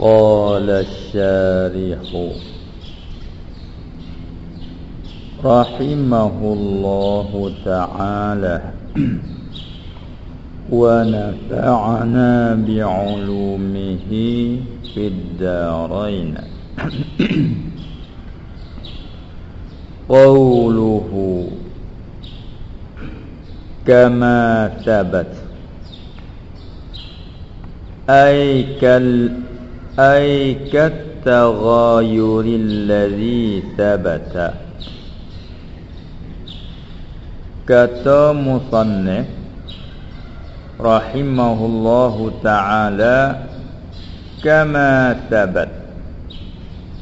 قال الشارح. رحمه الله تعالى. ونفعنا بعلومه في الدارين. قوله كما ثبت. أي كال أي كالتغاير الذي ثبت kata musannif rahimahullahu taala kama sabat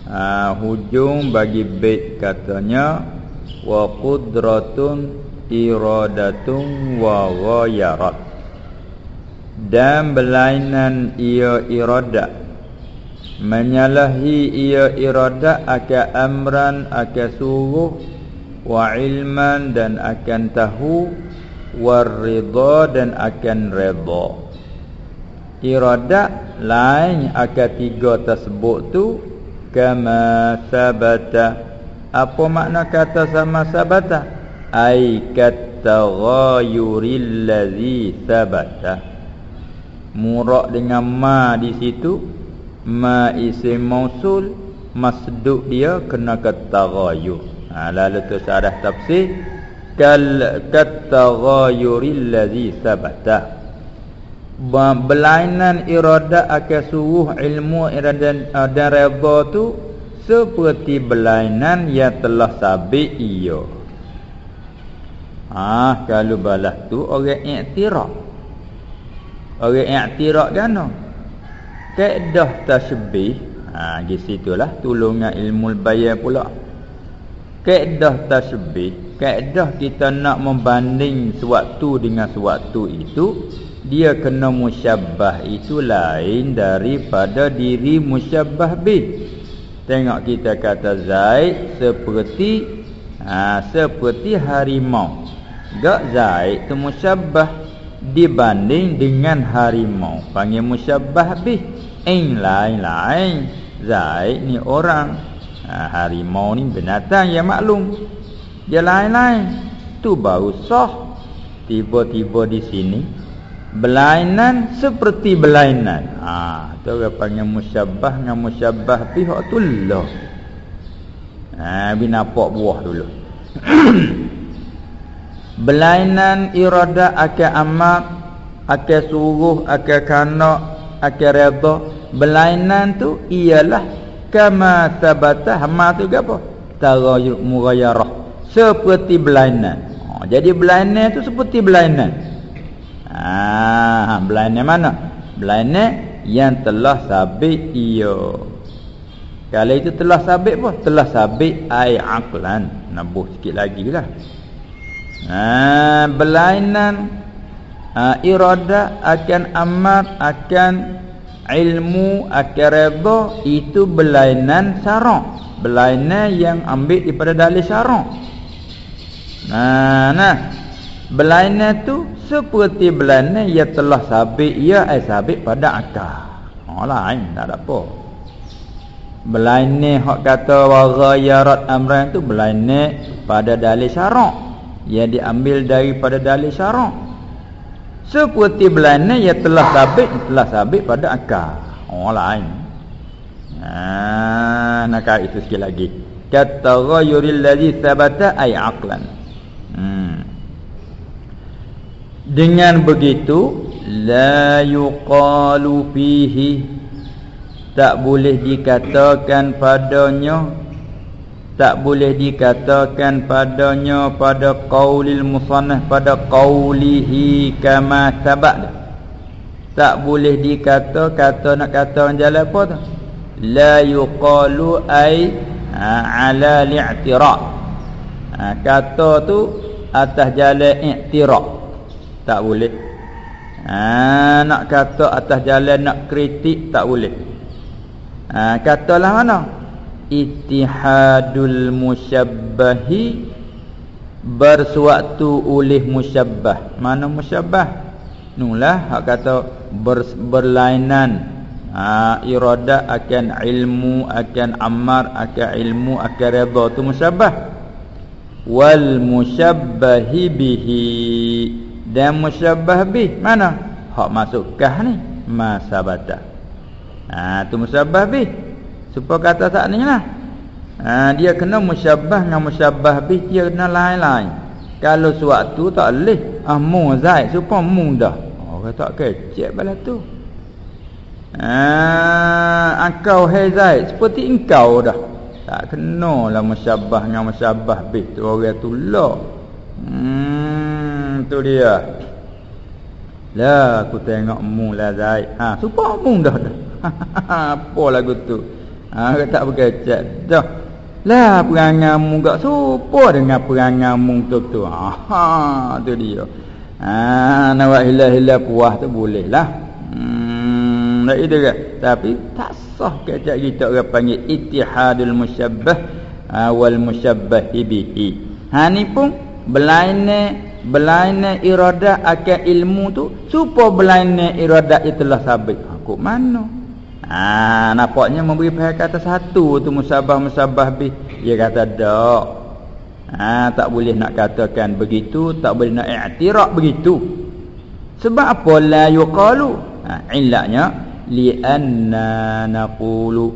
ha, hujung bagi bait katanya wa qudratun iradatun wa ghayarat dan berlainan ia iradat menyalahi ia iradat akan amran akan suruh wa ilman dan akan tahu waridha dan akan redha. Iradat lain akan tiga tersebut tu kama sabata. Apa makna kata sama sabata? Ai kataghayuril ladzi sabata. Murak dengan ma di situ ma isim mausul masduk dia kena kataghayur ha, Lalu tu syarah tafsir Kal kataghayuril ladzi sabata Belainan iradat akan suruh ilmu iradat uh, dan redha tu Seperti belainan yang telah sabit ia Ah, kalau balas tu orang i'tiraf. Orang i'tiraf kan? Kaedah tasbih. Ha, di situlah tolongan ilmu bayan pula. Kaedah tasbih kaedah kita nak membanding sewaktu dengan sewaktu itu dia kena musyabbah itu lain daripada diri musyabbah bih tengok kita kata zaid seperti ha, seperti harimau. Gak zaid tu musyabbah dibanding dengan harimau. Panggil musyabbah bih. In lain-lain zaid ni orang. Ha, Harimau ni binatang yang maklum. Dia lain-lain. Tu baru sah. Tiba-tiba di sini Belainan seperti belainan. Ha, Tu orang panggil musyabah Dengan musyabah pihak tu lah. Ha, nampak buah dulu Belainan irada akan amat Akan suruh Akan kanak Akan reda Belainan tu ialah kama sabata hama tu apa tarayyu mughayarah seperti belainan. Oh, jadi belainan tu seperti belainan. Ah belainan mana? Belainan yang telah sabit ia. Kalau itu telah sabit apa? Telah sabit ai aqlan nabuh sikit lagi lah ah belainan ah, irada akan amat akan ilmu akhirat itu belainan syarah belainan yang ambil daripada dalil syarah nah nah. Belainan tu seperti belainan yang telah sabit ia ai sabit pada akal oh lain tak ada apa. Belainan hak kata wa ghayarat amran tu belainan pada dalil syarah yang diambil daripada dalil syarah. Seperti belana yang telah sabit telah sabit pada akal orang lain. Ha nak itu sikit lagi. Kata ghayuril ladzi sabata ay aqlan. Hmm. dengan begitu la yuqalu fihi tak boleh dikatakan padanya tak boleh dikatakan padanya pada qaulil musannaf pada qaulihi kama sabaq. Tak boleh dikata kata nak kata orang jalan apa tu? La yuqalu ai ha, ala li'tira. Ha, kata tu atas jalan i'tira. Tak boleh. Ha, nak kata atas jalan nak kritik tak boleh. Ha, katalah mana ittihadul musyabbahi bersuatu oleh musyabbah. Mana musyabbah? Nulah hak kata ber, berlainan. Ha, iradat akan ilmu akan amar akan ilmu akan redha tu musyabbah. Wal mushabbahi bihi. Dan musyabbah bih mana? Hak masuk kah ni? Masabata ha tu musyabbah bih supaya kata tak ni lah. Ha, dia kena musyabbah dengan musyabbah bih dia kena lain-lain. Kalau suatu tak boleh ah mu zaid supaya mu dah. Orang tak kecek bala tu. Ah engkau hai zaid seperti engkau dah. Tak kena lah musyabbah dengan musyabbah bih tu orang tu lah hmm tu dia. Lah aku tengok mu lah zaid. Ha supaya mu dah dah. Apa lagu tu ha tak berkecek dah lah perangamu gak supo dengan perangamu tu tu. Ha tu dia. Ha nak hilah-hilah puah tu boleh lah. Hmm tak itu ke? Tapi tak sah kata kita orang panggil ittihadul musyabbah ha, wal musyabbah bihi. Ha ni pun belaine belaine iradah akan ilmu tu supo belaine iradah itulah sabit. Ha, kok mana? Ah, nampaknya memberi pihak kata satu tu musabah-musabah bih. Dia kata dak. Ah, tak boleh nak katakan begitu, tak boleh nak i'tiraf begitu. Sebab apa la yuqalu? Ah, illatnya li anna naqulu.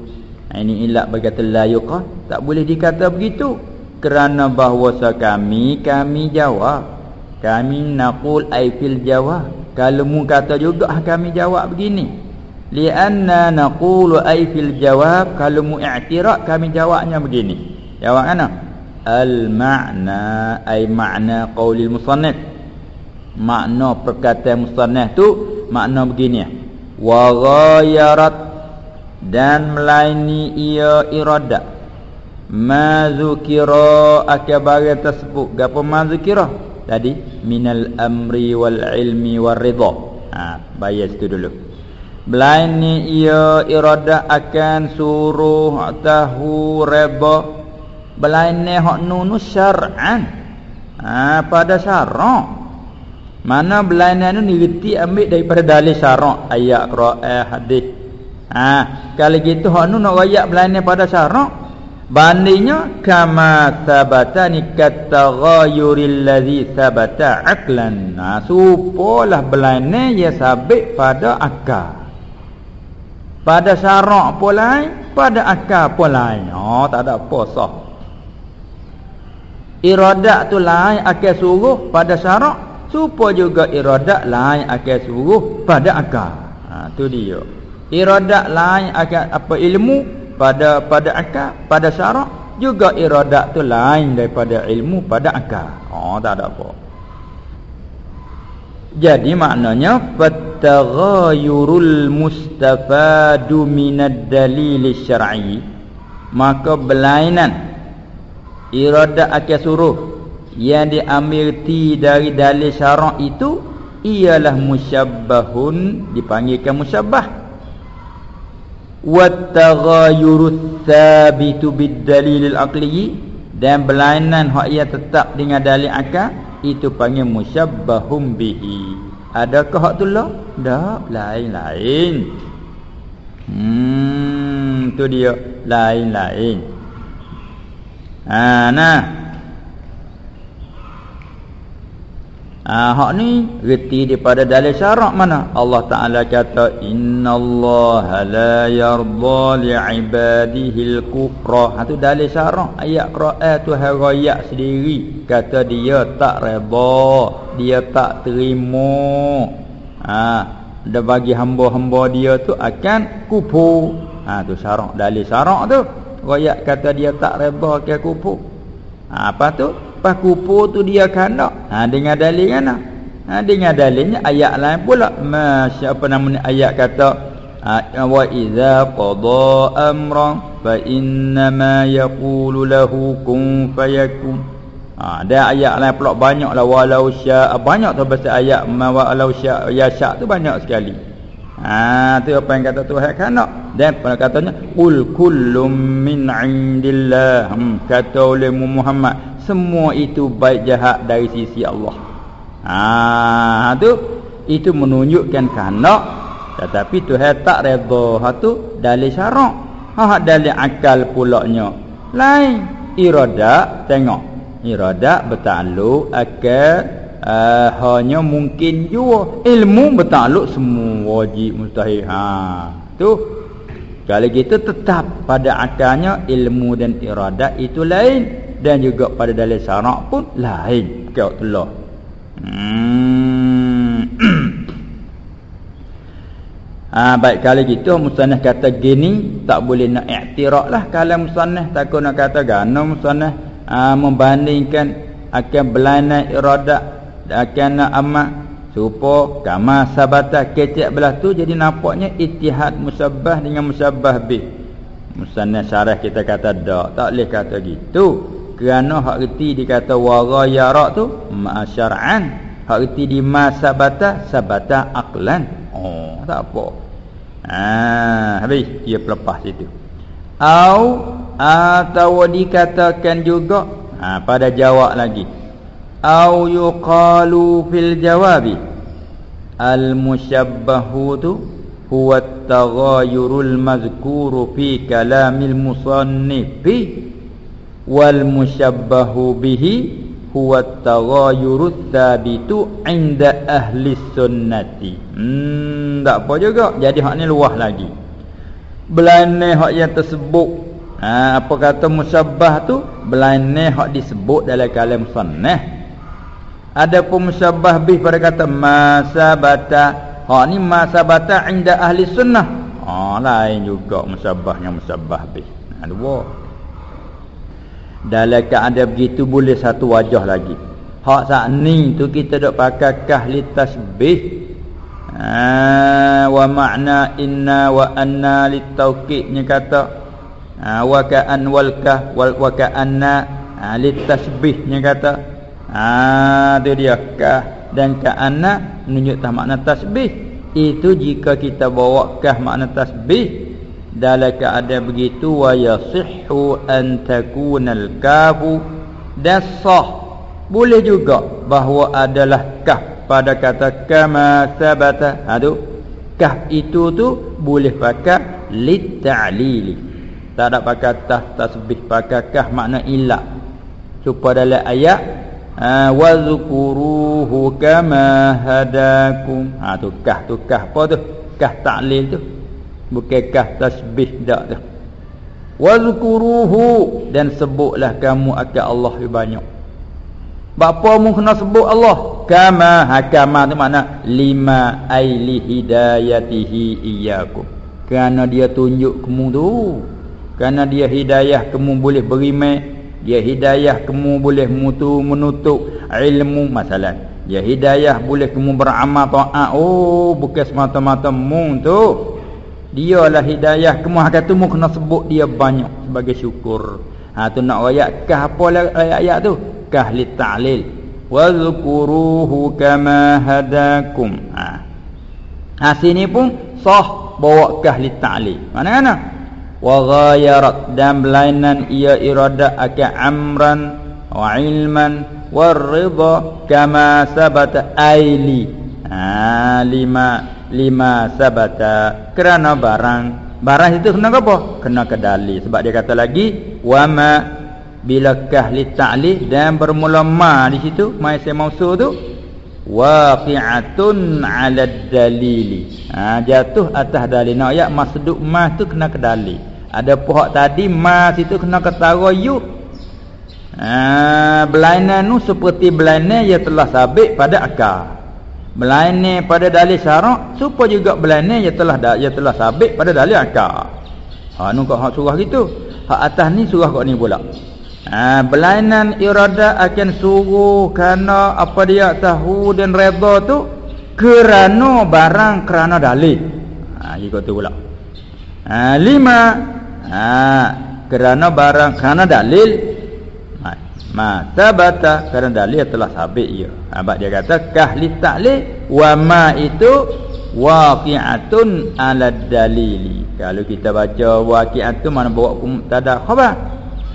Ah, ini illat berkata la yuqal, tak boleh dikata begitu. Kerana bahawa kami kami jawab. Kami naqul ai fil jawab. Kalau mu kata juga kami jawab begini lianna naqulu ay fil jawab kalau mu i'tiraf kami jawabnya begini. Jawab mana? Al ma'na ay ma'na qaulil musannif. Makna perkataan musannif tu makna begini. Wa ghayarat dan melaini ia irada. Ma zukira akabar tersebut. Gapo ma zukira? Tadi minal amri wal ilmi war ridha. Ha bayar situ dulu Belain ni ia iradah akan suruh tahu reba. Belain ni hak nunu syar'an. Ha, pada syarak. Mana belain ni ngerti ambil daripada dalil syarak. Ayat Quran hadis. Ha, kalau gitu hak nunu nak rayak belain ni pada syarak. Bandingnya kama sabata ni kata ghayuril ladzi sabata aqlan. Ha, supolah belain ni ia sabit pada akal. Pada syarak pun lain Pada akal pun lain. Oh tak ada apa sah Iradat tu lain akal suruh pada syarak Supaya juga iradat lain akal suruh pada akal ha, tu dia. Iradat lain akal apa ilmu pada pada akal pada syarak juga iradat tu lain daripada ilmu pada akal Oh tak ada apa jadi maknanya fataghayurul mustafadu minad dalil syar'i. Maka belainan iradah akal suruh yang diambil ti dari dalil syarak itu ialah musyabbahun dipanggilkan musyabbah. Wattaghayurut thabitu bid dalil al dan belainan hak ia tetap dengan dalil akal itu panggil musyabbahum bihi. Adakah hak tu lah? Dak lain-lain. Hmm tu dia. Lain-lain. Ha nah Ah hak ni reti daripada dalil syarak mana? Allah Taala kata innallaha la yarda li'ibadihi al-kufra. Ha tu dalil syarak ayat Quran tu harayak sendiri kata dia tak redha, dia tak terima. Ha dia bagi hamba-hamba dia tu akan kufur. Ha tu syarak dalil syarak tu. Royak kata dia tak redha ke kufur. Ha, apa tu? Pas kupur tu dia kena. Ha dengan dalil kan? Ha dengan dalilnya ayat lain pula. Masya apa nama ayat kata wa idza qada amran fa inna ma yaqulu lahu kun fayakun. Ha ada ayat lain pula banyaklah walau sya banyak tu bahasa ayat walau sya ya sya tu banyak sekali. Ha tu apa yang kata Tuhan kan dan pada katanya qul kullum min indillah. Hmm, kata oleh Muhammad semua itu baik jahat dari sisi Allah. Ha tu itu menunjukkan kehendak. Tetapi Tuhan tak redha ha tu dalil syarak. Ha dalil akal pulaknya. Lain irada tengok. Irada bertakluk akal uh, hanya mungkin jua ilmu bertakluk semua wajib mustahil. Ha tu. Kalau kita tetap pada akalnya ilmu dan irada itu lain. Dan juga pada dalil syarak pun lain. Kau telah hmm. ha, baik kali gitu musannah kata gini tak boleh nak iktirak lah. Kalau musannah takut nak kata gana musannah ha, membandingkan akan belana iradat akan amat supo kama sabata kecek belah tu jadi nampaknya itihad musabbah dengan musabbah bi. Musannah syarah kita kata dak tak boleh kata gitu. Kerana hak reti dikata warayarak tu masyar'an hak reti di masabata sabata aqlan. Oh tak apa. Ah habis dia pelepas situ. Au atau dikatakan juga ha, pada jawab lagi au yuqalu fil jawabi al mushabbahu tu huwa at-taghayyurul mazkuru fi kalamil musannifi wal mushabbahu bihi huwa at-taghayyuru thabitu 'inda ahli sunnati hmm tak apa juga. Jadi hak ni luah lagi. Belane hak yang tersebut. Ha, apa kata musyabbah tu? Belane hak disebut dalam kalam sunnah ada pun musyabbah bih pada kata masabata hak ni masabata 'inda ahli sunnah ha lain juga musyabbahnya musyabbah bih ha, dua dalam keadaan begitu boleh satu wajah lagi. Hak saat ni tu kita dok pakai kahli tasbih. Ha, wa makna inna wa anna litauqidnya kata. Ha, wa ka'an wal kah wal wa ka'anna ha, litasbihnya kata. Ha tu dia. Kah dan ka'anna menunjuk makna tasbih. Itu jika kita bawa kah makna tasbih. Dalam keadaan begitu? Wa yasihhu an takunal kafu dasah boleh juga bahawa adalah kaf pada kata kama sabata. Adu kaf itu tu boleh pakai lit tak ada pakai tas tasbih pakai kaf makna illa supaya dalam ayat ha, wa zukuruhu kama hadakum. Ha tu kaf tu kaf apa tu? Kaf ta'lil tu. Bukankah tasbih dak tu. Wazkuruhu dan sebutlah kamu akan Allah lebih banyak. Bapa mu kena sebut Allah? Kama hakama tu makna lima aili hidayatihi iyyakum. Kerana dia tunjuk kamu tu. Kerana dia hidayah kamu boleh berimeh dia hidayah kamu boleh mutu menutup ilmu masalah. Dia hidayah boleh kamu beramal taat. Oh bukan semata-mata mu tu. Dia lah hidayah kemuh kata mu kena sebut dia banyak sebagai syukur. Ha tu nak ayat kah apa lah ayat-ayat tu? Kah li ta'lil. Wa kama hadakum. Ha. Ha sini pun sah bawa kah li ta'lil. Mana mana wa ghayarat dan belainan ia irada akan amran wa ilman wa ridha kama sabata aili. Ha lima lima sabata. Kerana barang barang itu kena apa? Kena kedali. Sebab dia kata lagi wama bilakah li ta'li dan bermula ma di situ ma isim mausul tu waqi'atun 'ala dalili. Ha jatuh atas dalil. Nak ayat masduk ma tu kena kedali ada pohak tadi ma situ kena ketara yu ha belainan nu seperti belainan yang telah sabit pada akal Melainkan pada dalil syarak supaya juga belane ia telah ia telah sabit pada dalil akal. Ha nu kau hak surah gitu. Hak atas ni surah kau ni pula. Ha belainan irada akan suruh kerana apa dia tahu dan redha tu kerana barang kerana dalil. Ha ikut tu pula. Ha lima ha kerana barang kerana dalil. Ma tabata kerana dalil telah sabit ia. Abad dia kata kahli ta'li wa ma itu waqi'atun ala dalili. Kalau kita baca waqi'atun mana bawa mubtada khabar.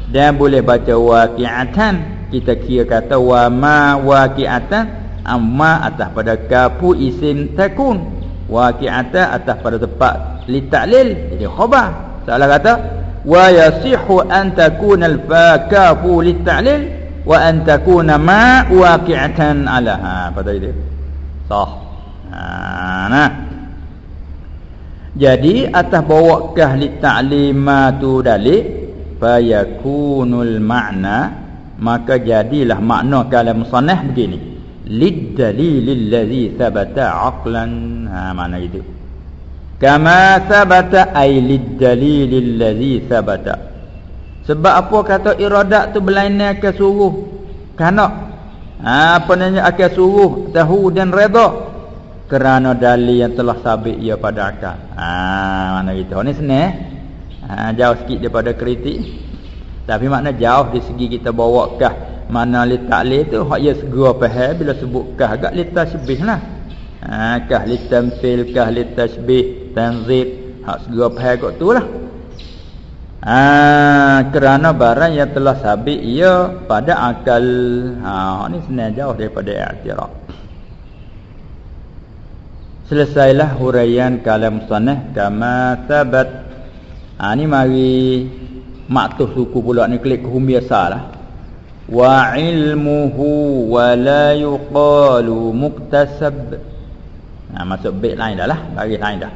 Dan boleh baca waqi'atan. Kita kira kata wa ma waqi'atan amma atas pada kafu isim takun waqi'atan atas pada tempat li ta'lil. Jadi khabar salah kata wa yasihu an takuna al-fakafu li ta'lil wa an takuna ma waqi'atan alaha. Pada itu sah. Ha, nah. Jadi atas bawa kah li ta'limatu dalil fayakunul ma'na maka jadilah makna kalam musannaf begini. Lid dalil allazi thabata aqlan. Ha mana itu kama thabata ay lid dalil allazi thabata. Sebab apa kata iradat tu berlainan ke suruh? Kana ha, apa namanya akan suruh? Tahu dan redha kerana dalil yang telah sabit ia pada akal. Ha mana itu ni senang ha, jauh sikit daripada kritik. Tapi makna jauh di segi kita bawa kah. Mana li ta'lil tu hak ya segera faham. Bila sebut kah agak li tasbih lah ha, kah li tamthil kah li tasbih tanzib. Hak segera faham kat tu lah. Ha, kerana barang yang telah sabit ia pada akal. Ha, ni senang jauh daripada i'tiraf selesailah huraian kalam sanah kama sabat. Ha, ni mari maktuh suku pula ni klik hum biasalah wa ilmuhu wa la yuqalu muktasab nah masuk bait lain dah lah bagi lain dah.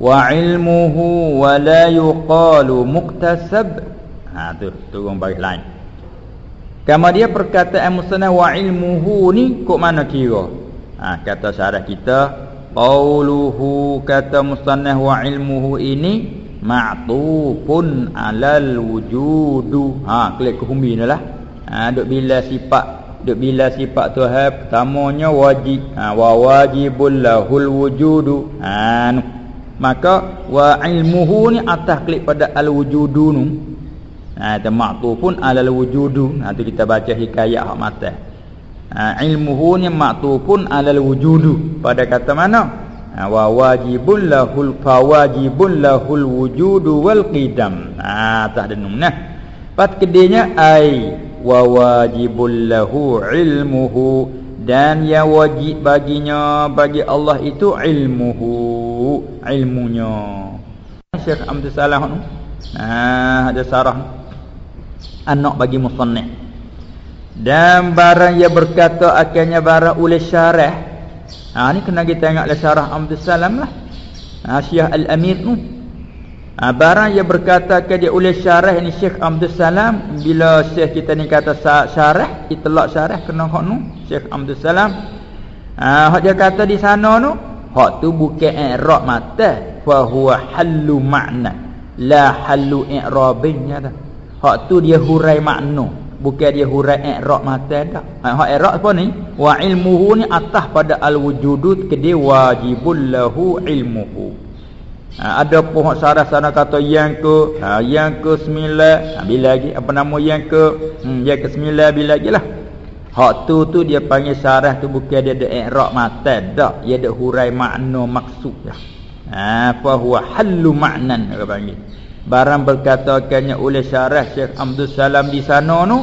Wa ilmuhu wa la yuqalu muktasab. Ha tu turun bagi lain. Kama dia perkataan musnad wa ilmuhu ni kok mana kira? Ha kata syarah kita qauluhu kata musnad wa ilmuhu ini ma'tufun alal wujudu. Ha klik ke humi lah. Ha duk bila sifat duk bila sifat Tuhan pertamanya wajib ha wa wajibul lahul wujudu. Ha maka wa ilmuhu ni atas klik pada al wujudu nu. Ha ta ma'tufun alal wujudu. Ha tu kita baca hikayat hak mata. Ha ilmuhu ni ma'tufun alal wujudu. Pada kata mana? Ha, wa wajibun lahul fawajibun lahul wujudu wal qidam. Ha atas denung nah. Pat kedenya ai wa wajibul lahu ilmuhu dan yang wajib baginya bagi Allah itu ilmuhu ilmunya. Syekh Abdul Salam ha ada sarah. Anak bagi musannif. Dan barang yang berkata akhirnya barang oleh syarah. Ha ni kena kita tengok le syarah Abdul Salam lah. Ha Syekh Al-Amir tu. Ha, barang yang berkata dia oleh syarah ni Syekh Abdul Salam bila Syekh kita ni kata syarah, itlaq syarah kena hak nu Syekh Abdul Salam. Ha hak dia kata di sana tu, hak tu bukan i'rab mata, fa huwa hallu ma'na. La hallu i'rabin ya dah. Hak tu dia hurai makna bukan dia hurai i'rab mata dak ha i'rab apa ni wa ilmuhu ni atas pada al wujudut ke dia wajibul lahu ilmuhu ha, ada pun syarah sana kata yang ke ha, yang ke sembilan ha, bila lagi apa nama yang ke? Hmm, yang ke sembilan bila lagi lah. Hak tu tu dia panggil syarah tu bukan dia ada i'rab mata dak dia ada hurai makna maksud dah ha fa huwa hallu ma'nan dia panggil. Barang berkatakannya oleh syarah Syekh Abdul Salam di sana tu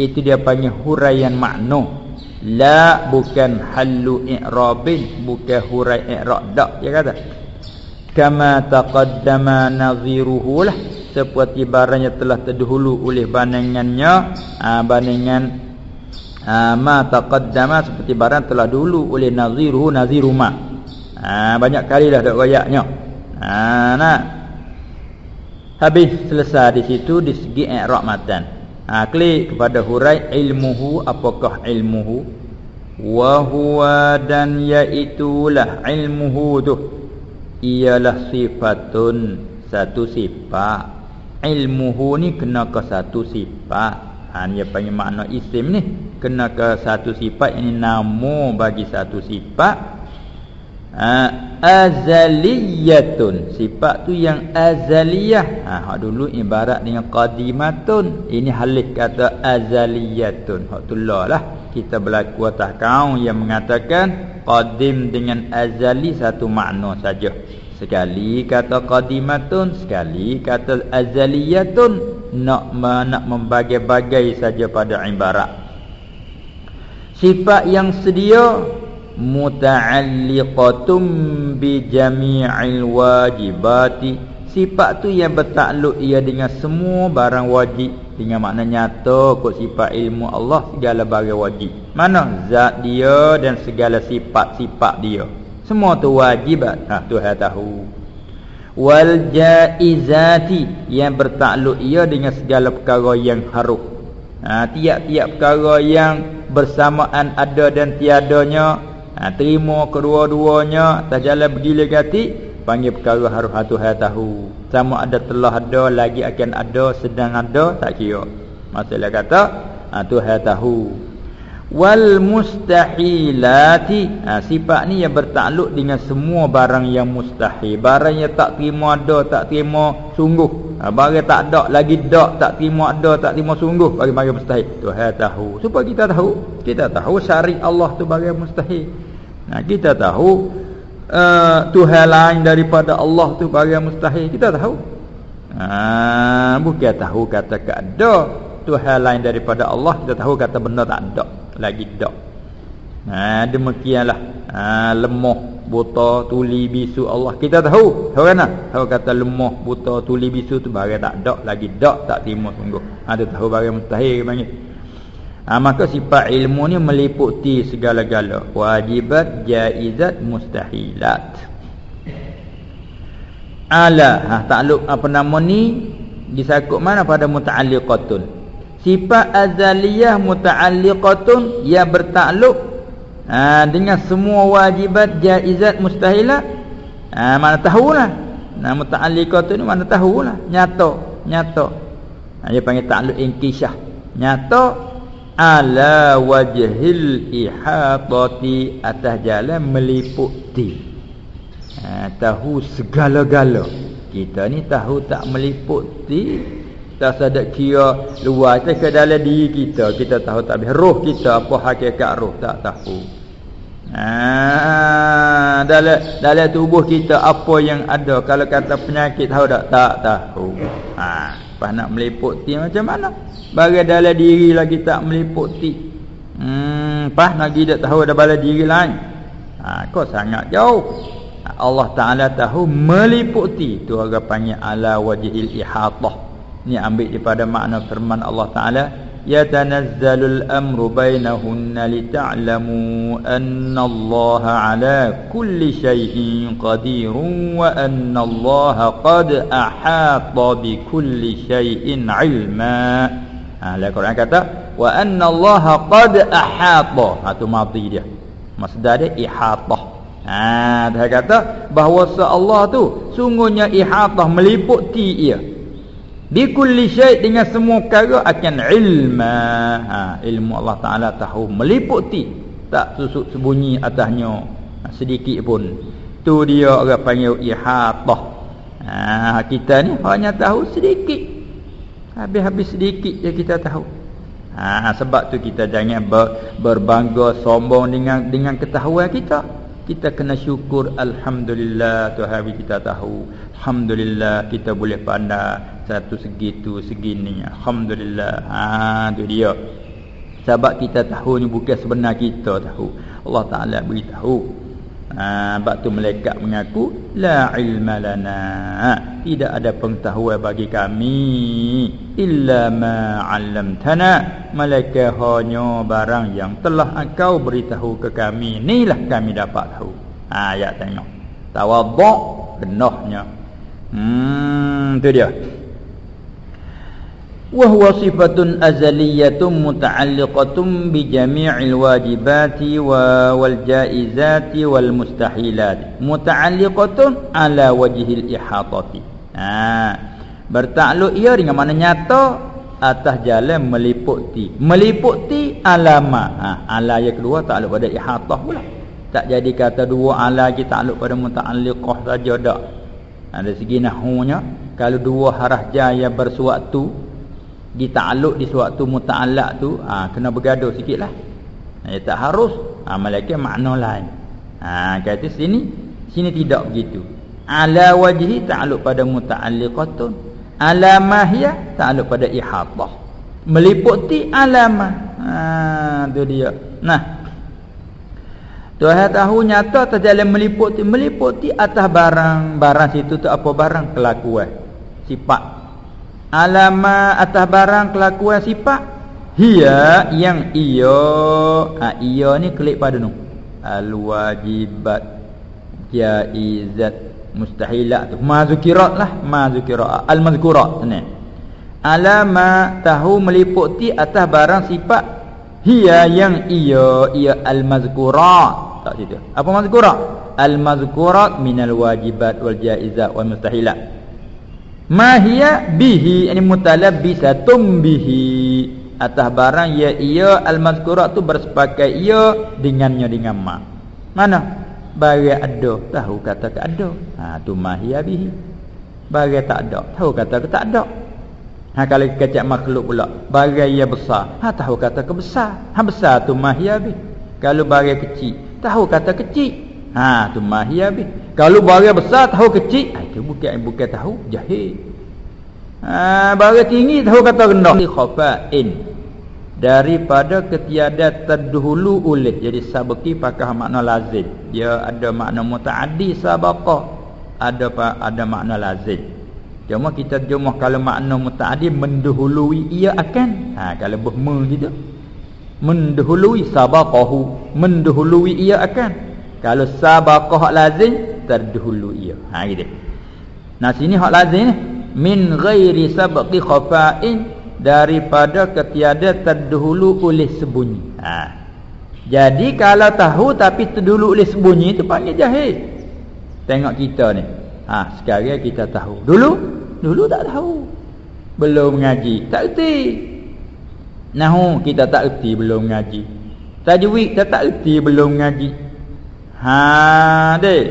itu dia panggil huraian makna. La bukan halu i'rabin, bukan hurai i'rab. Dak dia kata. Kama taqaddama nadhiruhu lah seperti barang yang telah terdahulu oleh bandingannya aa, bandingan aa, ma taqaddama seperti barang telah dulu oleh nadhiruhu nadhiru ma. Ha, banyak kali dah dak ayatnya. Ha, nak Habis selesai di situ di segi i'rab matan. Ha klik kepada hurai ilmuhu apakah ilmuhu? Wa huwa dan yaitulah ilmuhu tu ialah sifatun satu sifat. Ilmuhu ni kena ke satu sifat. Ha ni panggil makna isim ni. Kena ke satu sifat ini nama bagi satu sifat. Ha, azaliyatun. Sifat tu yang azaliyah. Ha hak dulu ibarat dengan qadimatun. Ini halih kata azaliyatun. Hak tulah lah kita berlaku atas kaum yang mengatakan qadim dengan azali satu makna saja. Sekali kata qadimatun sekali kata azaliyatun nak nak membagi-bagi saja pada ibarat sifat yang sedia muta'alliqatum bi jami'il wajibati sifat tu yang bertakluk ia dengan semua barang wajib. Dengan makna nyata kot sifat ilmu Allah segala barang wajib. Mana zat dia dan segala sifat-sifat dia. Semua tu wajib ha Tuhan tahu. Wal jaizati yang bertakluk ia dengan segala perkara yang harus ha tiap-tiap perkara yang bersamaan ada dan tiadanya. Ha, terima kedua-duanya atas jalan bergila gati panggil perkara harus Tuhan tahu. Sama ada telah ada lagi akan ada sedang ada tak kira. Masalah kata ha, Tuhan tahu. Wal mustahilati ha, sifat ni yang bertakluk dengan semua barang yang mustahil. Barang yang tak terima ada tak terima sungguh. Ha, barang tak ada lagi tak tak terima ada tak terima sungguh. Bagi barang mustahil. Tuhan tahu. Supaya kita tahu kita tahu syari Allah tu barang mustahil. Nah kita tahu uh, Tuhan lain daripada Allah tu barang mustahil kita tahu ha, bukan tahu kata ada Tuhan lain daripada Allah kita tahu kata benda tak ada lagi dak. Ha demikianlah. Ha lemah, buta, tuli, bisu Allah. Kita tahu, tahu kan? Tahu kata lemah, buta, tuli, bisu tu barang tak dak, lagi dak tak terima sungguh. Ha tu tahu barang mustahil panggil. Ha, maka sifat ilmu ni meliputi segala-gala. Wajibat jaizat mustahilat. Ala. Ha takluk apa nama ni disakut mana? Pada muta'alliqatun. Sifat azaliyah muta'alliqatun yang bertakluk ha, dengan semua wajibat jaizat mustahilat. Ha, mana tahulah. Nah muta'alliqatun ni mana tahulah. Nyata nyata ha, dia panggil takluk inkishah nyata ala wajhil ihatati atas jalan meliputi ha, tahu segala-gala. Kita ni tahu tak meliputi tak sadar kira luar kita ke dalam diri kita. Kita tahu tak habis roh kita apa hakikat roh tak tahu. Ha dalam dalam tubuh kita apa yang ada? Kalau kata penyakit tahu tak? Tak tahu. Ha pas nak meliputi macam mana? Bagi dalam diri lagi tak meliputi hmm pas nak tak tahu ada bala diri lain. Ha kau sangat jauh. Allah Taala tahu meliputi tu orang panggil ala wajhil ihatah. Ini ambil daripada makna firman Allah Ta'ala Yatanazzalul amru bainahunna lita'lamu Anna Allah ala kulli syai'in qadirun Wa anna Allah qad ahata bi kulli syai'in ilma Ahli Quran kata Wa anna Allah qad ahata Itu mati dia. Maksudnya dia ihatah Ha, dia kata bahawa Allah tu sungguhnya ihatah meliputi ia di kulli syai dengan semua perkara akan ilma. Ha, ilmu Allah Taala tahu meliputi tak susuk sembunyi atasnya. Ha, sedikit pun. Tu dia orang panggil ihatah. Ha, kita ni hanya tahu sedikit. Habis-habis sedikit je kita tahu. Ha, sebab tu kita jangan ber, berbangga sombong dengan dengan ketahuan kita. Kita kena syukur alhamdulillah Tuhan kita tahu. Alhamdulillah kita boleh pandang satu segitu segini. Alhamdulillah. Ha tu dia. Sebab kita tahu ni bukan sebenar kita tahu. Allah taala beritahu. Ha bab tu malaikat mengaku la ilma lana. Tidak ada pengetahuan bagi kami. Illa ma 'allamtana. Malaikat hanya barang yang telah engkau beritahu ke kami. Inilah kami dapat tahu. Ha ayat tengok. Tawadhu benahnya hmm tu dia wa huwa sifatun azaliyatun muta'alliqatun bi jami'il wajibati wa wal jaizati wal mustahilat muta'alliqatun ala wajhil ihatati ah bertakluk ia dengan makna nyata atas jalan meliputi. Meliputi alama. Ha ala yang kedua takluk pada ihatah pula. Tak jadi kata dua ala lagi takluk pada muta'alliqah saja dak. Ha, Ada segi nahunya kalau dua harah jaya bersuatu ditakluk di suatu muta'allaq tu ha, kena bergaduh sikitlah. Ya, tak harus. Ha, malaikat makna lain. Ha, kata sini sini tidak begitu. Ala wajhi ta'alluq pada muta'alliqatun ala mahya ta'alluq pada ihatah meliputi alamah ha tu dia. Nah. Tuhan tahu nyata terjalan meliputi meliputi atas barang. Barang situ tu apa barang? Kelakuan. Sifat alama atas barang kelakuan sifat hia yang iyo. Ha, iyo ni klik pada nu. Al wajibat jaizat mustahilat tu. Mazukirat lah mazukirat. Al mazkurat senang alama tahu meliputi atas barang sifat hia yang iyo. Ia al mazkurat tak situ. Apa mazkurat al mazkurat minal wajibat wal jaizat wal mustahilat ma hiya bihi ini mutalabbisatum bihi. Atas barang ya ia al mazkurat tu bersepakat ia dengannya dengan ma. Mana? Bagi ada tahu kata ke ada. Ha tu ma hiya bihi. Bagi tak ada tahu kata ke tak ada. Ha kalau kecak makhluk pula, bagai ia besar, ha tahu kata ke besar. Ha besar tu mahia bi. Kalau bagai kecil, tahu kata kecil. Ha tu mahia bi. Kalau bagai besar tahu kecil, ha itu bukan bukan tahu jahil. Ha bagai tinggi tahu kata rendah. Li khafain daripada ketiada terdahulu oleh jadi sabqi pakah makna lazim. Dia ada makna mutaaddi sabaqah. Ada ada makna lazim. Cuma kita cuma kalau makna muta'addi mendahului ia akan. Ha kalau berme gitu. Mendahului sabaqahu, mendahului ia akan. Kalau sabaqah lazim terdahulu ia. Ha gitu. Nah sini hak lazim min ghairi sabqi khafa'in daripada ketiada terdahulu oleh sembunyi. Ha. Jadi kalau tahu tapi terdahulu oleh sembunyi itu panggil jahil. Tengok kita ni. Ha, sekarang kita tahu. Dulu, dulu tak tahu. Belum ngaji, tak erti. Nahu kita tak erti belum ngaji. Tajwid kita tak erti belum ngaji. Ha, dek.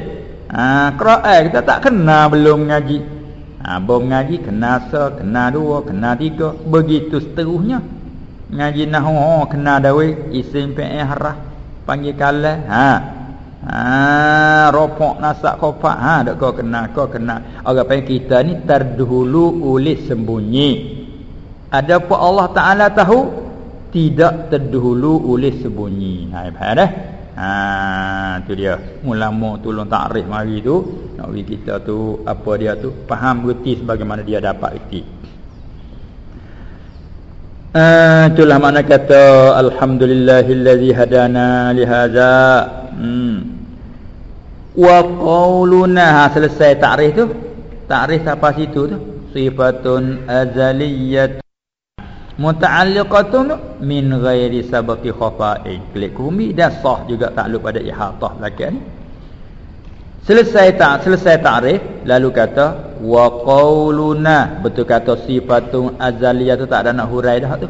Ha, Quran kita tak kena belum ngaji. Ha, belum ngaji kena se, kena dua, kena tiga, begitu seterusnya. Ngaji nahu oh, kena dawe isim fi'il harah panggil kalah. Ha, Ha ropok nasak kopak ha dak kau kena kau kena orang panggil kita ni terdahulu oleh sembunyi ada apa Allah taala tahu tidak terdahulu oleh sembunyi ha faham dah ha tu dia. Ulama tolong takrif mari tu nak bagi kita tu apa dia tu faham reti sebagaimana dia dapat reti. Uh, itulah makna kata Alhamdulillahillazi hadana lihada hmm. Wa qauluna ha selesai takrif tu. Takrif apa situ tu. Sifatun azaliyat muta'alliqatun min ghairi sabaqi khafa'i klik kumi dan sah juga takluk pada ihatah ni. Selesai tak selesai takrif lalu kata wa qauluna. Betul kata sifatun azaliyat tu tak ada nak hurai dah tu.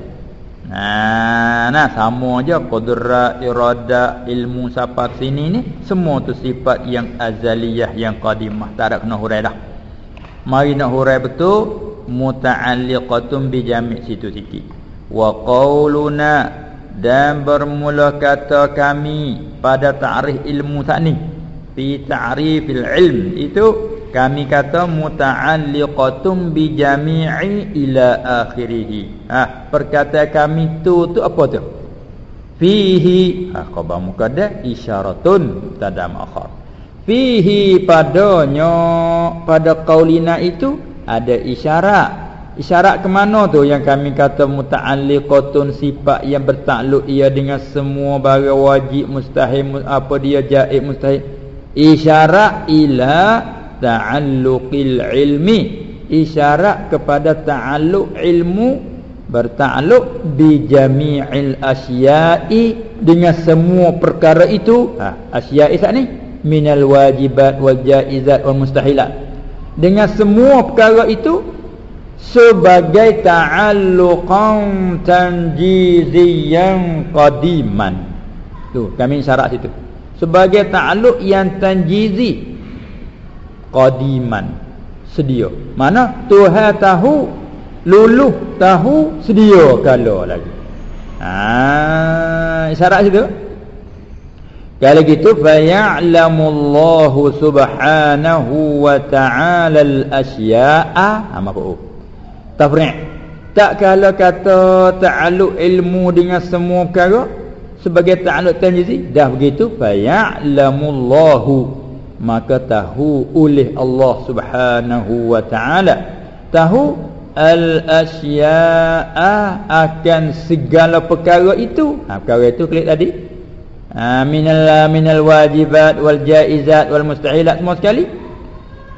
Nah, nah sama aja qudra irada ilmu siapa sini ni semua tu sifat yang azaliyah yang qadimah. Tak ada kena hurai dah. Mari nak hurai betul muta'alliqatun bi jami' situ sikit. Wa qauluna dan bermula kata kami pada ta'rif ilmu tak ni. Fi ta'rifil ilm itu kami kata muta'alliqatun bi jami'i ila akhirih. Ha, perkataan kami tu tu apa tu? Fihi ha khabar muqaddam isyaratun tadam akhar. Fihi padanya pada qaulina itu ada isyarat. Isyarat ke mana tu yang kami kata muta'alliqatun sifat yang bertakluk ia dengan semua barang wajib mustahil apa dia jaiz mustahil. Isyarat ila ta'alluqil ilmi isyarat kepada ta'alluq ilmu berta'alluq bi jami'il asya'i dengan semua perkara itu ha asya'i sat ni minal wajibat wal jaizat wal mustahilat dengan semua perkara itu sebagai ta'alluqan tanjiziyan qadiman. Tu kami syarat situ. Sebagai ta'alluq yang tanjizi qadiman. Sedia. Mana? Tuhan tahu luluh tahu sedia kalau lagi. Ha isyarat situ kalau gitu fa ya'lamullahu subhanahu wa ta'ala al-asya'a. Ha mafu tafri' tak kalau kata ta'alluq ilmu dengan semua perkara sebagai ta'alluq tanjizi dah begitu fa ya'lamullahu maka tahu oleh Allah Subhanahu wa taala. Tahu al asya'a akan segala perkara itu. Ha perkara itu klik tadi minal minal wajibat wal jaizat wal mustahilat semua sekali.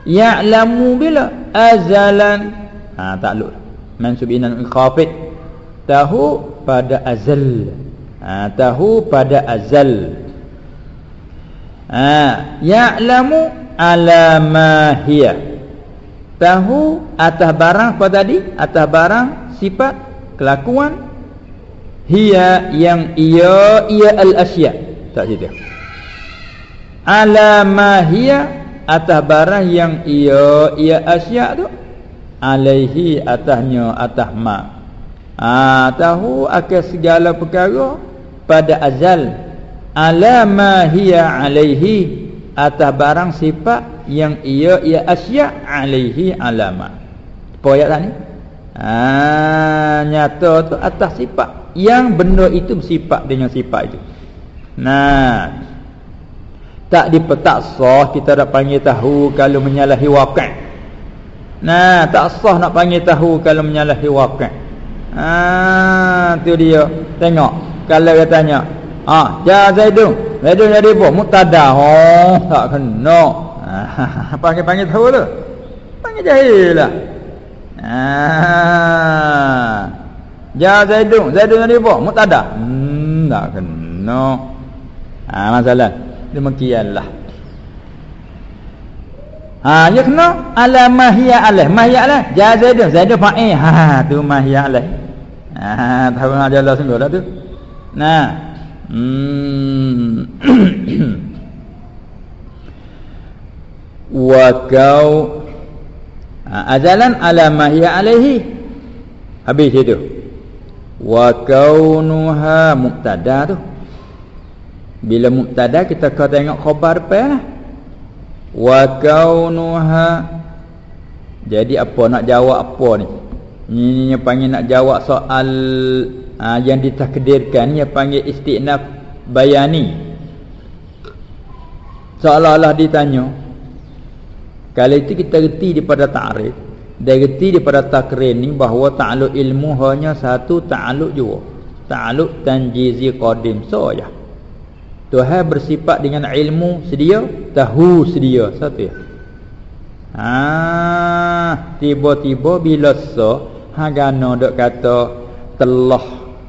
Ya'lamu bila? Azalan. Ha takluk mansubinan khafid. Tahu pada azal. Ha tahu pada azal. Ha ya'lamu ala ma hiya. Tahu atas barang apa tadi? Atas barang sifat kelakuan. Hiya yang ia ia al asya tak cerita ala ma hiya atas barang yang ia ia asya tu alaihi atasnya atas ma ah tahu akan segala perkara pada azal ala ma hiya alaihi atas barang sifat yang ia ia asya alaihi alama. Ayat ni? Ha, nyata tu atas sifat yang benda itu bersifat dengan sifat itu. Nah. Tak dipetak sah kita nak panggil tahu kalau menyalahi waqi'. Nah, tak sah nak panggil tahu kalau menyalahi waqi'. Ha, tu dia. Tengok. Kalau dia tanya, "Ah, ja Zaidun, Zaidun jadi apa? Mutada." Oh, tak kena. Panggil-panggil tahu tu. Panggil jahil lah. Ah. Ja Zaidun, Zaidun ni apa? Muktada. Hmm, tak kena. Ah masalah. Demikianlah. Ha, ya kena ala mahya alaih. Mahya alaih. Ja Zaidun, Zaidun fa'il. Ha, tu mahya alaih. Ha, tahu aja Allah sungguh dah tu. Nah. Hmm. wa kau ha, azalan ala ma hiya alaihi habis itu wa kaunuha mubtada tu bila mubtada kita kau tengok khabar apa lah wa kaunuha. Jadi apa nak jawab apa ni? Ni ni panggil nak jawab soal ha, yang ditakdirkan ni panggil istinaf bayani. Seolah-olah ditanya kalau itu kita reti daripada ta'rif Dan reti daripada takrir ni Bahawa ta'aluk ilmu hanya satu ta'aluk jua. Ta'aluk tanjizi qadim so, Tuhan bersifat dengan ilmu sedia Tahu sedia. Satu ya? Ah, tiba-tiba bila so hagano dok kata telah.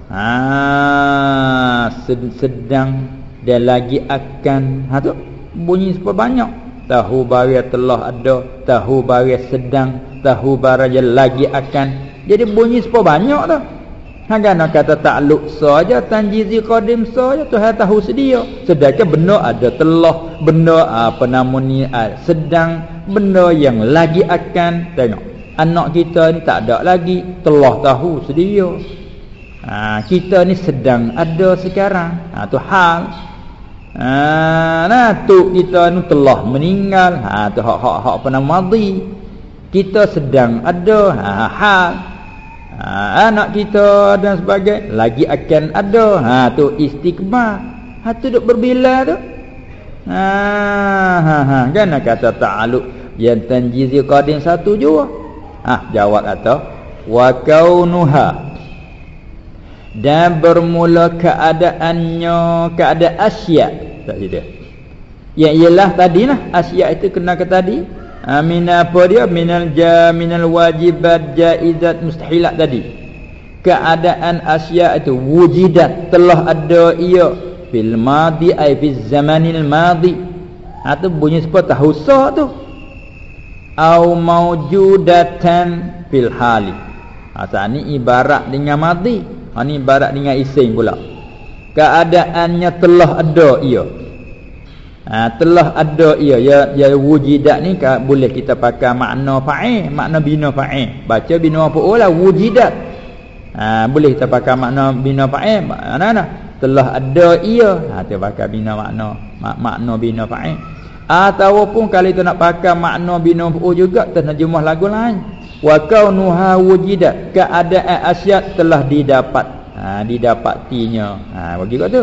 Ah sedang dan lagi akan ha tu bunyi sepa banyak. Tahu barang telah ada tahu barang sedang tahu yang lagi akan. Jadi bunyi sepa banyak tu hang nak kata takluk saja tanjizi qadim saja Tuhan tahu sedia sedangkan benda ada telah benda apa nama ni sedang benda yang lagi akan tengok anak kita ni tak ada lagi telah tahu sedia ha, kita ni sedang ada sekarang ha, tu hal Ha, nah tu kita ni telah meninggal. Ha tu hak hak hak pernah madi. Kita sedang ada ha hal. Ha, anak kita dan sebagainya. Lagi akan ada. Ha tu istiqmah. Ha tu duk berbila tu. Ha ha ha. Kan kata ta'alluq. Yang tanjizi qadim satu jua. Ha jawab kata wa kaunuha. Dan bermula keadaannya keadaan asya tak cerita. Yang ialah tadi lah. Asya itu kena ke tadi ha, min apa dia? Minal ja minal wajibat jaizat mustahilat tadi. Keadaan asya itu wujidat telah ada ia fil madi ay fi zamanil madi. Atau ha, bunyi seperti tahusa tu. Au maujudatan fil hali. Asal ha, ni ibarat dengan madi. Ha, ni ibarat dengan isim pula. Keadaannya telah ada ia ha, telah ada ia. Ya ya wujidat ni ka, boleh kita pakai makna fa'il makna bina fa'il. Baca bina apa lah wujidat. Ha, boleh kita pakai makna bina fa'il mana mana telah ada ia. Ha kita pakai bina makna mak, makna bina fa'il. Ataupun kalau kita nak pakai makna bina fa'il juga terjemah lagu lain. Wa kaunuha wujidat. Keadaan asyad telah didapat. Ha, didapatinya. Ha bagi kat tu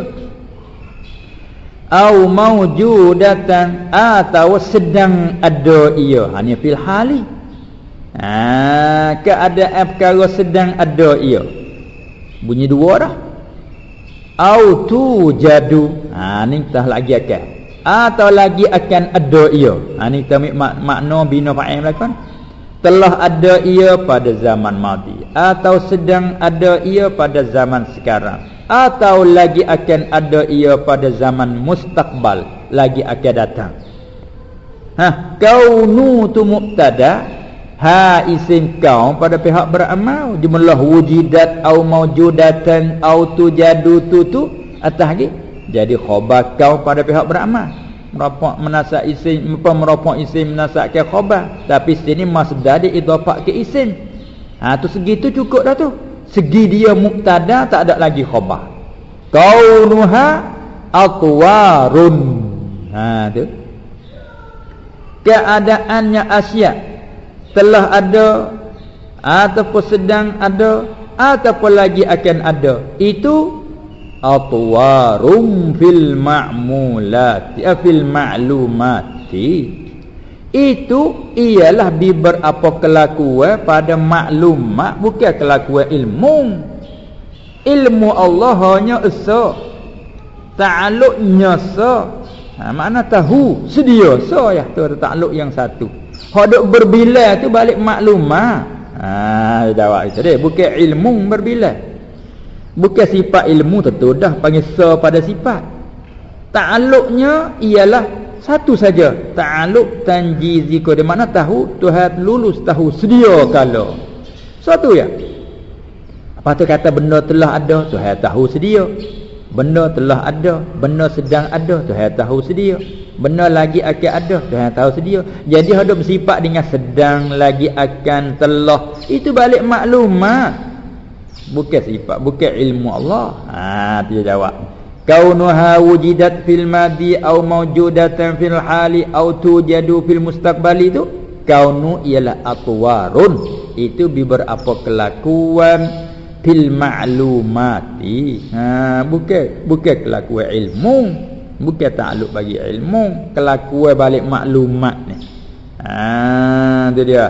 au maujudatan atau sedang ada ia. Ha ni fil hali. Ha keadaan perkara sedang ada ia. Bunyi dua dah. Au tu jadu ha ni tah lagi akan. Atau lagi akan ada ia. Ha ni kita mak makna bina fa'il belakang. Telah ada ia pada zaman madi atau sedang ada ia pada zaman sekarang atau lagi akan ada ia pada zaman mustaqbal lagi akan datang. Ha kaunu tu mubtada ha isim kau pada pihak beramal. Jumlah wujidat au maujudatan au tujadu tu tu atas lagi. Jadi khabar kau pada pihak beramal. Merapak menasak isim apa merapak isim menasak ke khabar tapi sini masdar dia idafah ke isim. Ha tu segitu cukup dah tu segi dia muktada tak ada lagi khabar kaunuha atwarun. Ha tu. Keadaannya asya telah ada ataupun sedang ada ataupun lagi akan ada. Itu atwarum fil ma'mulati fil ma'lumati itu ialah bi berapa kelakuan pada maklumat bukan kelakuan ilmu. Ilmu Allah hanya esa ta'alluqnya sa ha, makna tahu sedia sa ya tu ada ta'alluq yang satu. Hak berbilal tu balik maklumat. Ha jawab itu dia bukan ilmu berbilal bukan sifat ilmu tentu dah panggil sa pada sifat. Ta'alluqnya ialah satu saja ta'alluq tanjizi ko dia mana tahu Tuhan lulus tahu sedia kalau satu ya. Apa tu kata benda telah ada Tuhan tahu sedia. Benda telah ada benda sedang ada Tuhan tahu sedia. Benda lagi akan ada Tuhan tahu sedia. Jadi ada bersifat dengan sedang lagi akan telah. Itu balik maklumat. Bukan sifat bukan ilmu Allah. Ha dia jawab kaunuha wujidat fil madi au mawjudatan fil hali au tujadu fil mustaqbali itu kaunu ialah atwarun itu beberapa kelakuan? Fil ma'lumati. Ha bukan bukan kelakuan ilmu. Bukan takluk bagi ilmu. Kelakuan balik maklumat ni. Ha tu dia.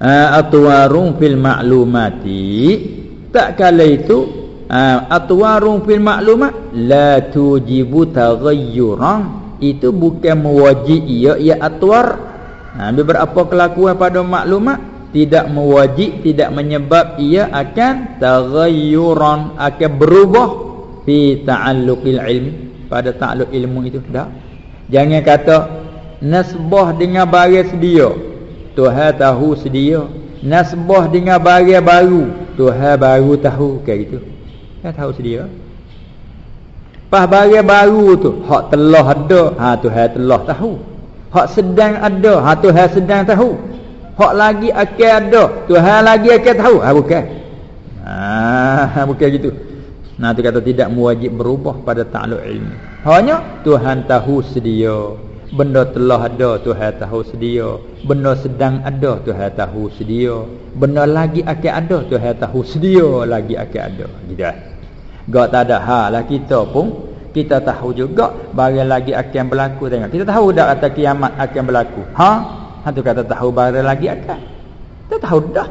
Ha atwarun fil ma'lumati. Tak kala itu ha, atwaru fil maklumat la tujibu taghayyuran. Itu bukan mewajib ia ia atwar. Ha, beberapa kelakuan pada maklumat? Tidak mewajib tidak menyebab ia akan taghayyuran akan berubah fi ta'alluqil ilmi. Pada ta'alluq ilmu itu dah jangan kata nasbah dengan barang sedia Tuhan tahu sedia. Nasbah dengan barang baru Tuhan baru tahu kayak gitu Kan tahu sedia. Pas barang baru tu, hak telah ada, ha Tuhan telah tahu. Hak sedang ada, ha Tuhan sedang tahu. Hak lagi akan ada, Tuhan lagi akan tahu. Ha bukan. Ha bukan gitu. Nah tu kata tidak mewajib berubah pada takluk ilmu. Hanya Tuhan tahu sedia. Benda telah ada Tuhan tahu sedia. Benda sedang ada Tuhan tahu sedia. Benda lagi akan ada Tuhan tahu sedia lagi akan ada. Gitu. Gak tak ada hal lah kita pun kita tahu juga barang lagi akan berlaku tengok. Kita tahu dah kata kiamat akan berlaku. Ha? Ha tu kata tahu barang lagi akan. Kita tahu dah.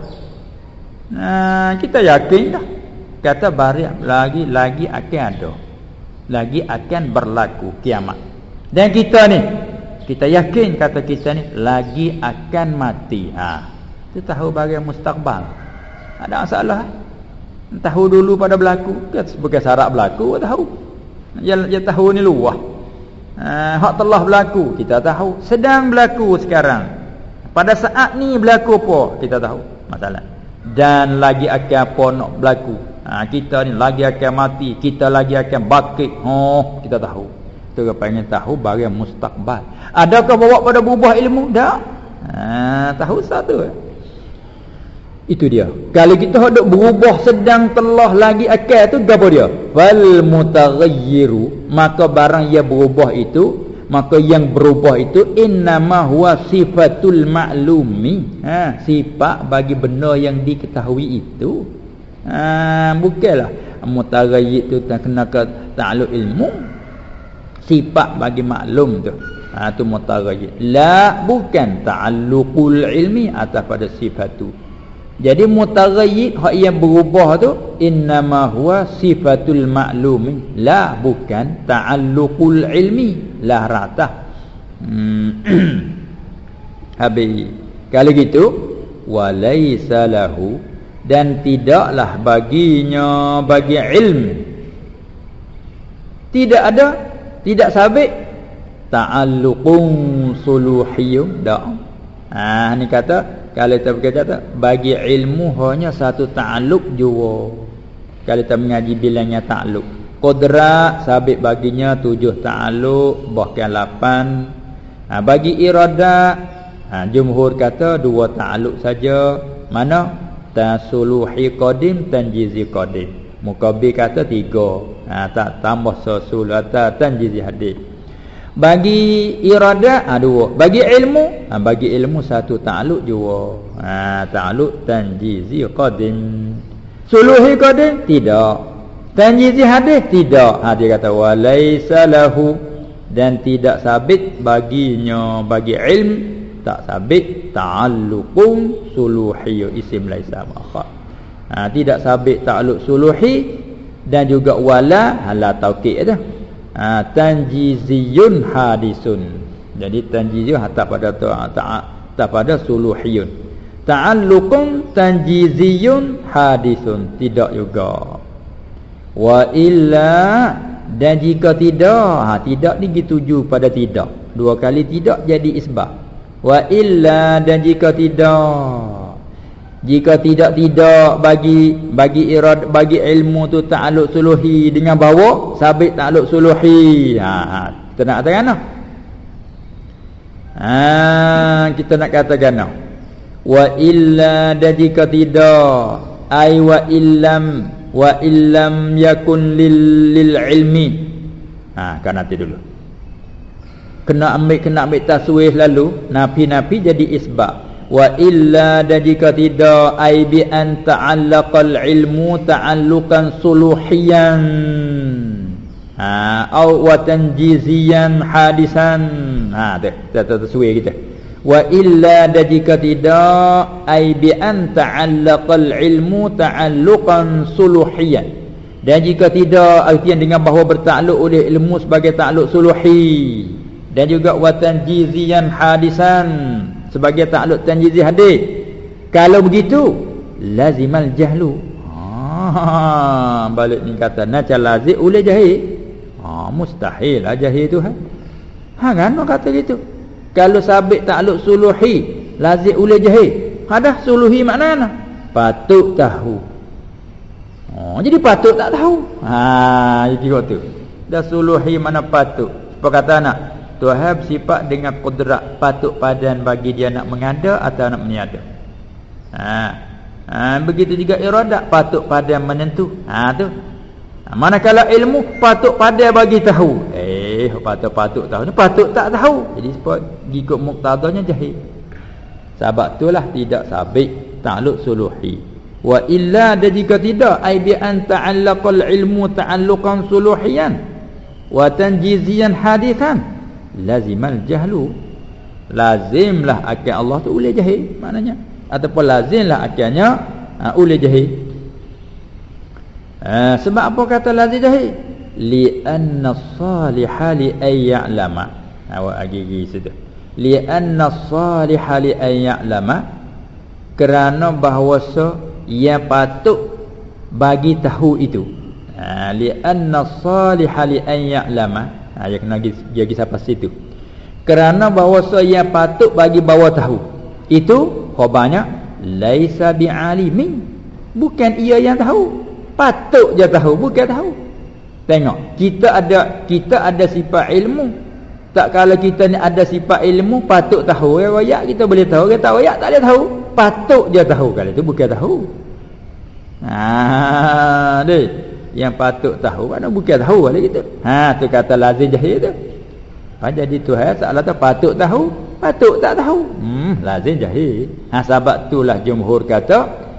Nah, kita yakin dah. Kata barang lagi lagi akan ada. Lagi akan berlaku kiamat. Dan kita ni kita yakin kata kita ni lagi akan mati. Ha. Kita tahu barang mustaqbal. Ada masalah? Tahu dulu pada berlaku kan Bukan syarat berlaku tahu yang tahu ni luah ha, Hak telah berlaku Kita tahu Sedang berlaku sekarang Pada saat ni berlaku apa Kita tahu Masalah Dan lagi akan apa nak berlaku ha, Kita ni lagi akan mati Kita lagi akan bakit Oh Kita tahu Itu apa ingin tahu Barang mustaqbal Adakah bawa pada berubah ilmu Tak ha, Tahu satu eh? Itu dia. Kalau kita hendak berubah sedang telah lagi akal tu apa dia? Fal mutaghayyiru, maka barang yang berubah itu, maka yang berubah itu innama huwa sifatul ma'lumi. Ha, sifat bagi benda yang diketahui itu. Ha, bukanlah mutaghayyir tu tak kena ke ta'alluq ilmu sifat bagi maklum tu. Ha tu mutaghayyir la bukan ta'alluqul ilmi atas pada sifat tu. Jadi mutaghayyir hak yang berubah tu innama huwa sifatul ma'lum. La bukan ta'alluqul ilmi. La rata hmm. habis. Kalau gitu walaysa lahu dan tidaklah baginya bagi ilmu tidak ada tidak sabit. Ta'alluqun suluhiyyun dak. Ah ni kata kalau kita berkata bagi ilmu hanya satu ta'alluq jua. Kalau kita mengaji bilangnya ta'alluq. Qudrat sabit baginya tujuh ta'alluq bahkan lapan. Ha, bagi iradat ha, jumhur kata dua ta'alluq saja. Mana? Tasuluhi qadim tanjizi qadim. Mukabbir kata tiga ha, tak tambah susul atau tanjizi hadis. Bagi irada ha, dua. Bagi ilmu ha, bagi ilmu satu ta'alluq jua. Ha, ta'alluq tanjizi qadim. Suluhi qadim? Tidak. Tanjizi hadis? Tidak. Ha, dia kata walaisa lahu. Dan tidak sabit baginya. Bagi ilmu tak sabit ta'alluqum suluhi isim laisa makhad ha, tidak sabit ta'alluq suluhi dan juga wala hala taukid tu ha, tanjiziyun hadisun. Jadi tanjiziyun hatta pada tu tak pada suluhiyun. Ta'alluqun tanjiziyun hadisun. Tidak juga. Wa illa dan jika tidak ha, tidak dituju pada tidak. Dua kali tidak jadi isbah. Wa illa dan jika tidak jika tidak tidak bagi bagi irad bagi ilmu tu ta'alluq suluhi dengan bawa sabit ta'alluq suluhi ha, ha kita nak katakan no? ha kita nak katakan no? wa illa dan jika tidak ai wa illam wa illam yakun lil lil ilmi ha kan nanti dulu kena ambil kena ambil taswih lalu nafi-nafi jadi isbab wa illa dan jika tidak ai bi an ta'allaqal ilmu ta'alluqan suluhiyan. Ha au wa tanjiziyan hadisan. Ha tu kita tersuai kita. Wa illa dan jika tidak ai bi an ta'allaqal ilmu ta'alluqan suluhiyan. Dan jika tidak artian dengan bahawa bertakluk oleh ilmu sebagai takluk suluhi. Dan juga wa tanjiziyan hadisan sebagai takluk tanjizi hadis. Kalau begitu lazimal jahlu. Ha balik ni kata naca lazim oleh jahil. Ha mustahil lah jahil tu ha. Ha kan kata gitu. Kalau sabit takluk suluhi lazim oleh jahil. Ada suluhi makna mana? Patut tahu. Oh jadi patut tak tahu. Ha jadi kata dah suluhi mana patut perkataan nak Tuhan bersifat dengan kudrat patut padan bagi dia nak mengada atau nak meniada. Ha. ha begitu juga iradat patut padan menentu. Ha tu. Ha, manakala ilmu patut padan bagi tahu. Eh patut-patut tahu ni patut tak tahu. Jadi sebab ikut muktadanya jahil. Sebab itulah tidak sabit ta'alluq suluhi. Wa illa dan jika tidak ai bi an ta'allaqal ilmu ta'alluqan suluhiyan wa tanjiziyan hadithan lazimal jahlu. Lazimlah akal Allah tu boleh jahil maknanya. Ataupun lazimlah akalnya uh, boleh jahil. Uh, sebab apa kata lazim jahil? Li anna salihah li ay ya'lama. Awak agi-agi situ. Li anna salihah li ay ya'lama. Kerana bahawa yang patut bagi tahu itu. Ha, li anna salihah li ay ya'lama ha, Yang kena pergi, pergi sampai situ. Kerana bahawa yang patut bagi bawa tahu Itu khabarnya Laisa bi'alimin. Bukan ia yang tahu. Patut je tahu, bukan tahu. Tengok, kita ada kita ada sifat ilmu. Tak kalau kita ni ada sifat ilmu Patut tahu, ya rakyat kita boleh tahu. Kita rakyat tak boleh tahu. Patut je tahu Kalau itu bukan tahu. Haa, deh yang patut tahu. Mana bukan tahu kali gitu ha tu kata lazim jahil tu. Ha jadi tu hai salah tu patut tahu patut tak tahu? Hmm lazim jahil. Ha sebab itulah jumhur kata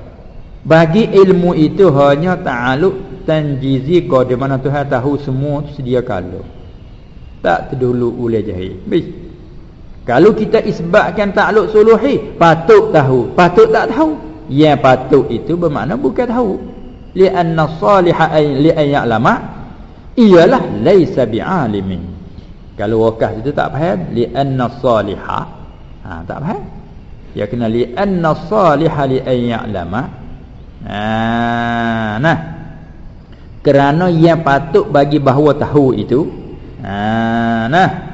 bagi ilmu itu hanya ta'aluk tanjizi di mana Tuhan tahu semua tu sedia kala. Tak terdulu oleh jahil. Bis kalau kita isbatkan takluk suluhi patut tahu. Patut tak tahu? Yang patut itu bermakna bukan tahu li'anna salihah ay li'an ya'lama ialah laisa bi'alimin. Kalau wakah itu tak faham li'anna salihah ha, tak faham? Ya kena li'anna salihah li'an ya'lama ha, nah. Kerana yang patut bagi bahawa tahu itu ha, nah.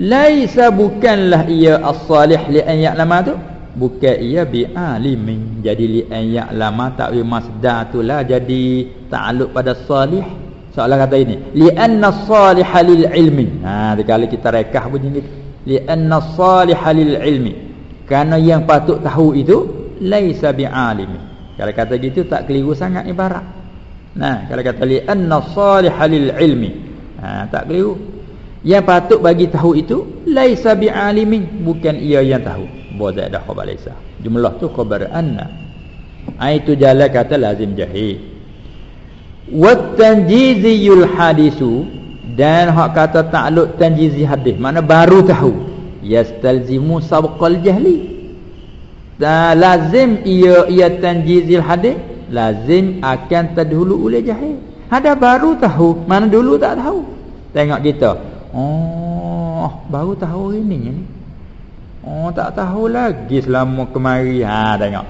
Laisa bukanlah ia as-salih li an ya'lama tu bukan ia bi alimin. Jadi li an ya'lama ta'wil masdar itulah jadi ta'alluq pada salih. Soalan kata ini. Li anna salih lil ilmi. Ha kalau kita rekah bunyi ni. Li anna salih lil ilmi. Kerana yang patut tahu itu laisa bi alimi. Kalau kata gitu tak keliru sangat ibarat Nah, kalau kata li anna salih lil ilmi. Ha, tak keliru. Yang patut bagi tahu itu laisa bi alimin, bukan ia yang tahu. Bodak dah khabar laisa. Jumlah tu khabar anna. Ha, itu jalan kata lazim jahil. Wa tanjiziyul hadisu dan hak kata takluk tanjizi hadis mana baru tahu yastalzimu sabqal jahli. Dan lazim ia ia tanjizil hadis lazim akan terdahulu oleh jahil. Ada baru tahu, mana dulu tak tahu. Tengok kita. Oh, baru tahu hari ni ni. Oh, tak tahu lagi selama kemari. Ha, tengok.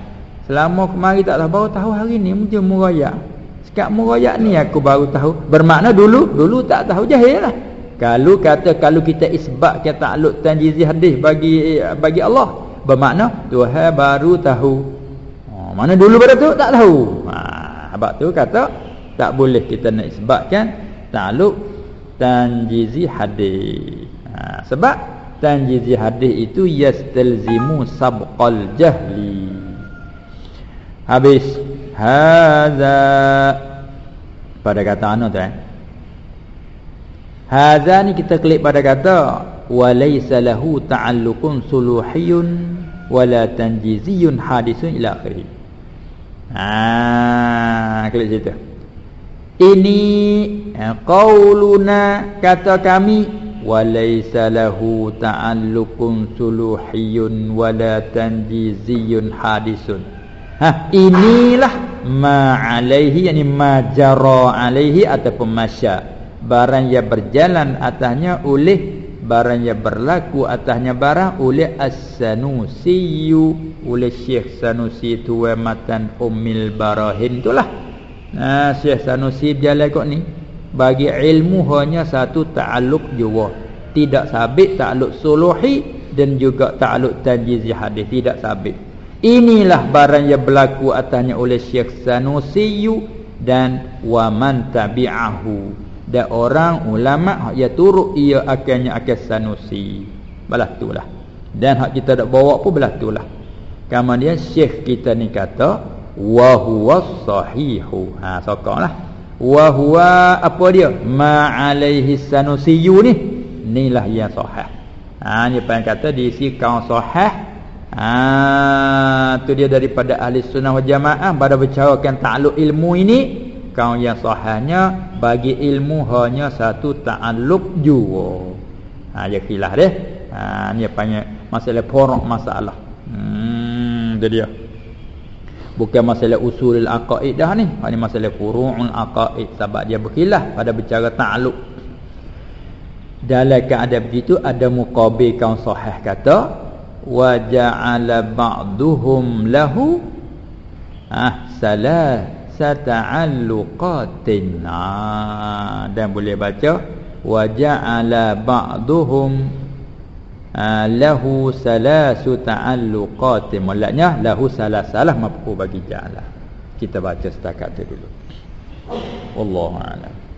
Selama kemari tak tahu, baru tahu hari ni mungkin murayak. Sekat murayak ni aku baru tahu. Bermakna dulu, dulu tak tahu jahil lah. Kalau kata kalau kita isbat kita takluk tanjizi hadis bagi bagi Allah, bermakna Tuhan baru tahu mana dulu pada tu tak tahu. Ha, sebab tu kata tak boleh kita nak sebabkan takluk tanjizi hadis. Ha, sebab tanjizi hadis itu yastalzimu sabqal jahli. Habis haza pada kata anu tu eh. Haza ni kita klik pada kata walaysa lahu ta'alluqun suluhiyun wala tanjiziyun hadisun ila akhirih. Ah, klik situ. Ini eh, qauluna kata kami walaysa lahu ta'alluqun suluhiyun wala tanjiziyun hadisun. Ha, inilah ma alaihi yani ma jara alaihi ataupun masya barang yang berjalan atasnya oleh barang yang berlaku atasnya barang oleh As-Sanusi oleh Syekh Sanusi tuan matan Ummil Barahin itulah. Nah, Syekh Sanusi berjalan kok ni. Bagi ilmu hanya satu ta'alluq jua. Tidak sabit ta'alluq suluhi dan juga ta'alluq tanjizi hadis. Tidak sabit. Inilah barang yang berlaku atasnya oleh Syekh Sanusi dan wa man tabi'ahu. Dan orang ulama ya turut ia akannya akan sanusi. Balas itulah dan hak kita dak bawa pun balas itulah kemudian syekh kita ni kata wa huwa sahihu ha sokonlah wa huwa apa dia ma alaihi sanusi ni inilah yang sahih ha ni pun kata diisi kaum sahih ha tu dia daripada ahli sunnah wal jamaah pada bercarakan takluk ilmu ini kau yang sahihnya bagi ilmu hanya satu ta'alluq jua. Ha ya kilah deh. Ha ni panggil masalah porok masalah. Hmm dia dia. Bukan masalah usulul aqaid dah ni. Ini masalah furu'ul aqaid sebab dia berkilah pada bicara ta'alluq. Dalam keadaan begitu ada muqabil kaum sahih kata wa ja'ala ba'duhum lahu ah salah dan boleh baca wa ja'ala ba'duhum ha, lahu salasu ta'alluqatin maksudnya lahu salah-salah mampu bagi ja'ala kita baca setakat tu dulu. Wallahu a'lam